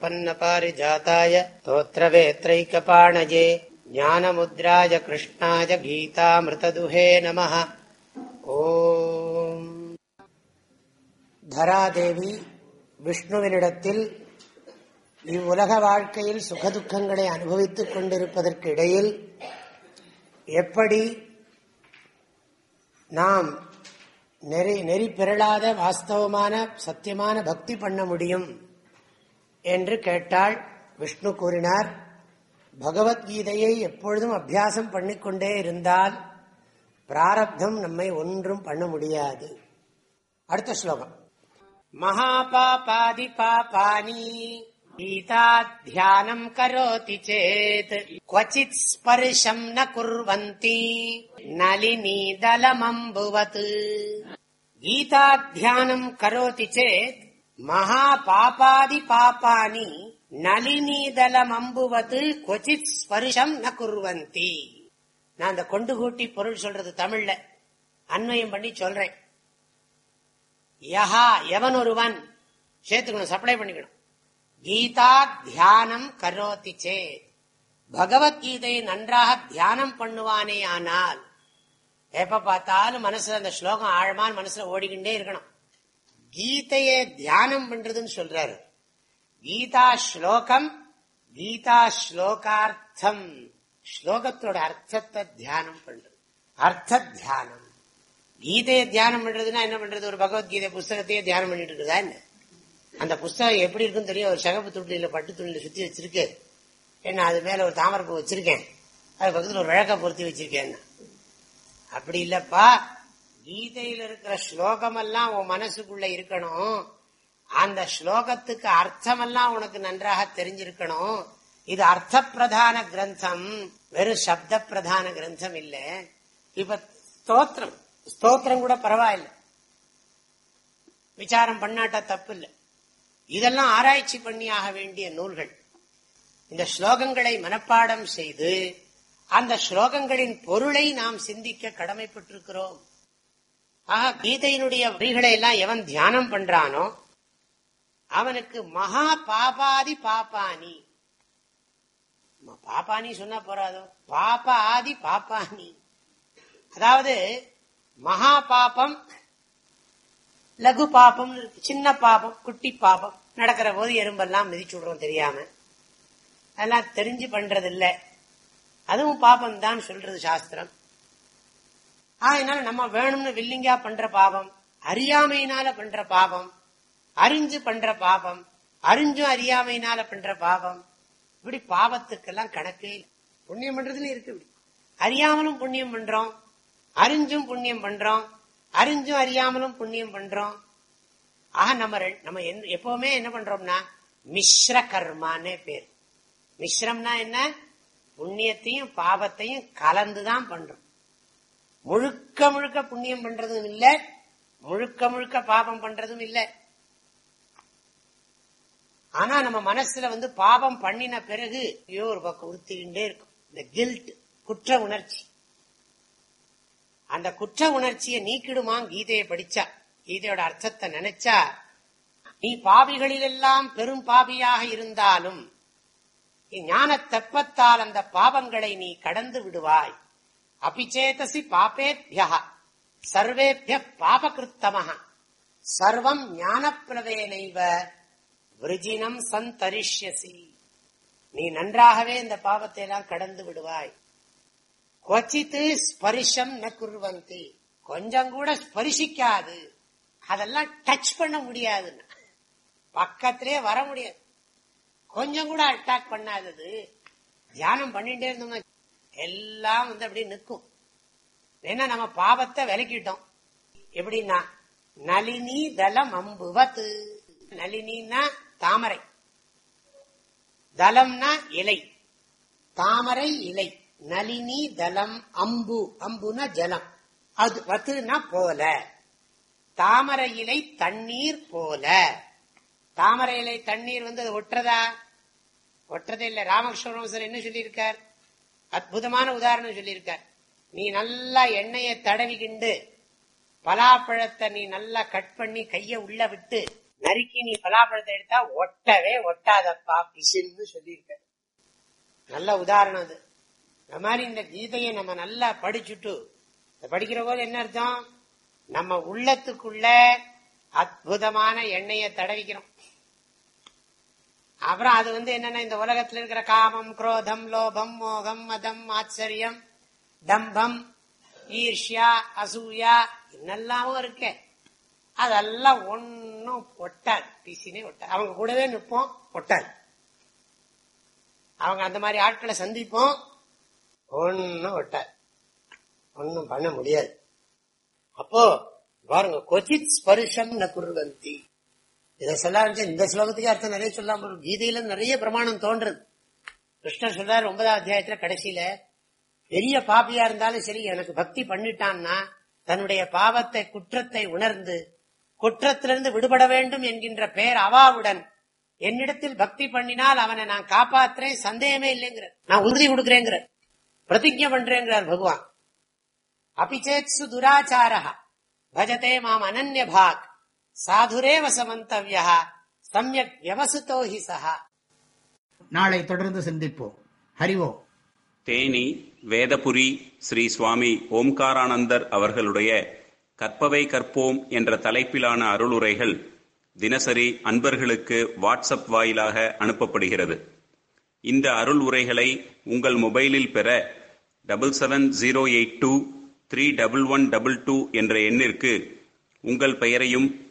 प्रपन्नपारिजाताय स्तोत्रवेत्रैकपाणजे ज्ञानमुद्राय कृष्णाय गीतामृतदुहे नमः ஓம் தராதேவி விஷ்ணுவினிடத்தில் இவ்வுலக வாழ்க்கையில் சுகதுக்கங்களை அனுபவித்துக் கொண்டிருப்பதற்கு இடையில் எப்படி நாம் நெறி நெறி பெறலாத வாஸ்தவமான சத்தியமான பக்தி பண்ண முடியும் என்று கேட்டால் விஷ்ணு கூறினார் பகவத்கீதையை எப்பொழுதும் அபியாசம் பண்ணிக்கொண்டே இருந்தால் பிராரப்தம் நம்மை ஒன்றும் பண்ண முடியாது அடுத்த ஸ்லோகம் மகாபாபாதி பாபானி கீதாத்தியானம் கரோதி சேத் क्वचित् ஸ்பர்ஷம் ந குர்வந்தி நளினீதலமம்புவத் கீதாத்தியானம் கரோதி மகா பாபாதி பாப்பானி நளினீதலமம்புவது கொச்சித் ஸ்பர்ஷம் ந குர்வந்தி. நான் அந்த கொண்டு கூட்டி பொருள் சொல்றது தமிழ்ல. அன்வயம் பண்ணி சொல்றேன். யஹா எவன் ஒருவன்? சேர்த்துக்கணும் சப்ளை பண்ணிக்கணும். கீதா தியானம் கரோத்தி சேத் பகவத்கீதையை நன்றாக தியானம் பண்ணுவானே ஆனால் எப்ப பார்த்தாலும் மனசுல அந்த ஸ்லோகம் ஆழமான மனசுல ஓடிக்கிட்டே இருக்கணும். கீதையை தியானம் பண்றதுன்னு சொல்றாரு. கீதா ஸ்லோகம் கீதா ஸ்லோகார்த்தம். ஸ்லோகத்தோட அர்த்தத்தை தியானம் பண்றது. அர்த்த தியானம். கீதையை தியானம் பண்றதுன்னா என்ன பண்றது? ஒரு பகவத்கீதை புஸ்தகத்தையே தியானம் பண்ணிட்டு இருக்குதா என்ன? அந்த புஸ்தகம் எப்படி இருக்குன்னு தெரியும். ஒரு சகப்பு துண்டில பட்டு துண்டில சுத்தி வச்சிருக்கு. என்ன அது மேல ஒரு தாமரப்பூ வச்சிருக்கேன். அது பக்கத்தில் ஒரு விளக்க பொருத்தி வச்சிருக்கேன் அப்படி இல்லப்பா. கீதையில் இருக்கிற ஸ்லோகம் எல்லாம் உன் மனசுக்குள்ள இருக்கணும். அந்த ஸ்லோகத்துக்கு அர்த்தமெல்லாம் உனக்கு நன்றாக தெரிஞ்சிருக்கணும். இது அர்த்த பிரதான கிரந்தம். வெறும் சப்த பிரதான கிரந்தம் இல்ல. இப்ப ஸ்தோத்திரம். ஸ்தோத்திரம் கூட பரவாயில்ல. விசாரம் பண்ணாட்டா தப்பு இல்லை இதெல்லாம் ஆராய்ச்சி பண்ணியாக வேண்டிய நூல்கள். இந்த ஸ்லோகங்களை மனப்பாடம் செய்து அந்த ஸ்லோகங்களின் பொருளை நாம் சிந்திக்க கடமைப்பட்டிருக்கிறோம். ஆக கீதையினுடைய வரிகளை எல்லாம் எவன் தியானம் பண்றானோ அவனுக்கு மகா பாபாதி பாப்பானி. பாப்பானி சொன்னா போறாதோ? பாப ஆதி பாப்பானி. அதாவது மகா பாபம் லகு பாபம் சின்ன பாபம் குட்டி பாபம். நடக்கிற போது எறும்பெல்லாம் மிதிச்சு விடுறோம் தெரியாம. அதெல்லாம் தெரிஞ்சு பண்றது இல்ல அதுவும் பாபம் தான் சொல்றது சாஸ்திரம். அதனால நம்ம வேணும்னு வில்லிங்கா பண்ற பாவம் அறியாமையினால பண்ற பாவம் அறிஞ்சு பண்ற பாபம் அறிஞ்சும் அறியாமையினால பண்ற பாவம் இப்படி பாவத்துக்கெல்லாம் கணக்கே புண்ணியம் பண்றதுல இருக்கு இப்படி. அறியாமலும் புண்ணியம் பண்றோம் அறிஞ்சும் புண்ணியம் பண்றோம் அறிஞ்சும் அறியாமலும் புண்ணியம் பண்றோம். ஆக நம்ம நம்ம எப்பவுமே என்ன பண்றோம்னா மிஸ்ர கர்மானே பேர். மிஸ்ரம்னா என்ன? புண்ணியத்தையும் பாவத்தையும் கலந்துதான் பண்றோம். முழுக்க முழுக்க புண்ணியம் பண்றதும் இல்ல முழுக்க முழுக்க பாபம் பண்றதும் இல்ல. ஆனா நம்ம மனசுல வந்து பாவம் பண்ணின பிறகு ஐயோ ஒரு பக்கம் உறுத்திக்கிட்டே இருக்கும். இந்த கில்ட் குற்ற உணர்ச்சி. அந்த குற்ற உணர்ச்சியை நீக்கிடுமா கீதையை படிச்சா. கீதையோட அர்த்தத்தை நினைச்சா நீ பாவிகளிலெல்லாம் பெரும் பாவியாக இருந்தாலும் ஞான தெப்பத்தால் அந்த பாவங்களை நீ கடந்து விடுவாய். அபிச்சேதசி பாப்பேபியா சர்வேபிய பாபகிருத்தம சர்வம் ஞானப்பிரவேனைவ விருஜினம் சந்தரிஷ்யசி நீ நன்றாகவே இந்த பாவத்தை எல்லாம் கடந்து விடுவாய் கொச்சித்து ஸ்பரிஷம் ந குருவந்தி கொஞ்சம் கூட ஸ்பரிசிக்காது அதெல்லாம் டச் பண்ண முடியாதுன்னா பக்கத்திலே வர முடியாது கொஞ்சம் கூட அட்டாக் பண்ணாதது தியானம் பண்ணிட்டே இருந்தோம்னா எல்லாம் வந்து அப்படி நிற்கும். ஏன்னா நம்ம பாவத்தை விலக்கிட்டோம். எப்படின்னா நளினி தலம் அம்புவத்து நளினா தாமரை. தலம்னா இலை. தாமரை இலை. நளினி தலம் அம்பு. அம்புனா ஜலம். அது வத்துனா போல. தாமரை இலை தண்ணீர் போல. தாமரை இலை தண்ணீர் வந்து அது ஒட்டுறதா? ஒட்டுறதே இல்ல. ராமகிருஷ்ண என்ன சொல்லியிருக்கார்? அற்புதமான உதாரணம் சொல்லியிருக்கார். நீ நல்லா எண்ணெயை தடவிக்கிண்டு பலாப்பழத்தை நீ நல்லா கட் பண்ணி கைய உள்ள விட்டு நறுக்கி நீ பலாப்பழத்தை எடுத்தா ஒட்டவே ஒட்டாதப்பா பிசின்னு சொல்லியிருக்க நல்ல உதாரணம் அது. இந்த மாதிரி இந்த கீதையை நம்ம நல்லா படிச்சுட்டு படிக்கிற போது என்ன அர்த்தம்? நம்ம உள்ளத்துக்குள்ள அற்புதமான எண்ணெயை தடவிக்கிறோம். அப்புறம் அது வந்து என்னன்னா இந்த உலகத்துல இருக்கிற காமம் குரோதம் லோபம் மோகம் மதம் ஆச்சரியம் தம்பம் ஈர்ஷ்யா அசூயா என்னெல்லாமும் இருக்கே. அதெல்லாம் ஒன்னும் ஒட்டாது. பிசினே ஒட்டாது. அவங்க கூடவே நிற்போம் ஒட்டாது. அவங்க அந்த மாதிரி ஆட்களை சந்திப்போம் ஒன்னும் ஒட்டாது. ஒன்னும் பண்ண முடியாது. அப்போ பாருங்க கொச்சித் ஸ்பர்ஷம் ந இதை சொல்ல இந்த ஸ்லோகத்துக்கே அர்த்தம் நிறைய சொல்லாம கீதையில நிறைய பிரமாணம் தோன்றது. கிருஷ்ணர் சொல்றாரு ஒன்பதாம் அத்தியாயத்துல கடைசியில பெரிய பாப்பியா இருந்தாலும் சரி எனக்கு பக்தி பண்ணிட்டான்னா தன்னுடைய பாவத்தை குற்றத்தை உணர்ந்து குற்றத்திலிருந்து விடுபட வேண்டும் என்கின்ற பெயர் அவாவுடன் என்னிடத்தில் பக்தி பண்ணினால் அவனை நான் காப்பாத்துறேன் சந்தேகமே இல்லைங்கிற நான் உறுதி கொடுக்கிறேங்கிற பிரதிஜை பண்றேங்கிறார் பகவான். அபிச்சேத்சு துராச்சாரா பஜதே மாம் அனன்ய பாக் சாதுரேவ சமந்தவ்யா சமயக் வியவசுதோ ஹி சஹா. நாளை தொடர்ந்து சிந்திப்போம். ஹரிவோ தேனி வேதபுரி ஸ்ரீ சுவாமி ஓம்காரானந்தர் அவர்களுடைய கற்பவை கற்போம் என்ற தலைப்பிலான அருளுரைகள் தினசரி அன்பர்களுக்கு வாட்ஸ்அப் வாயிலாக அனுப்பப்படுகிறது. இந்த அருள் உரைகளை உங்கள் மொபைலில் பெற double seven zero eight two three double one double two என்ற எண்ணிற்கு உங்கள் பெயரையும்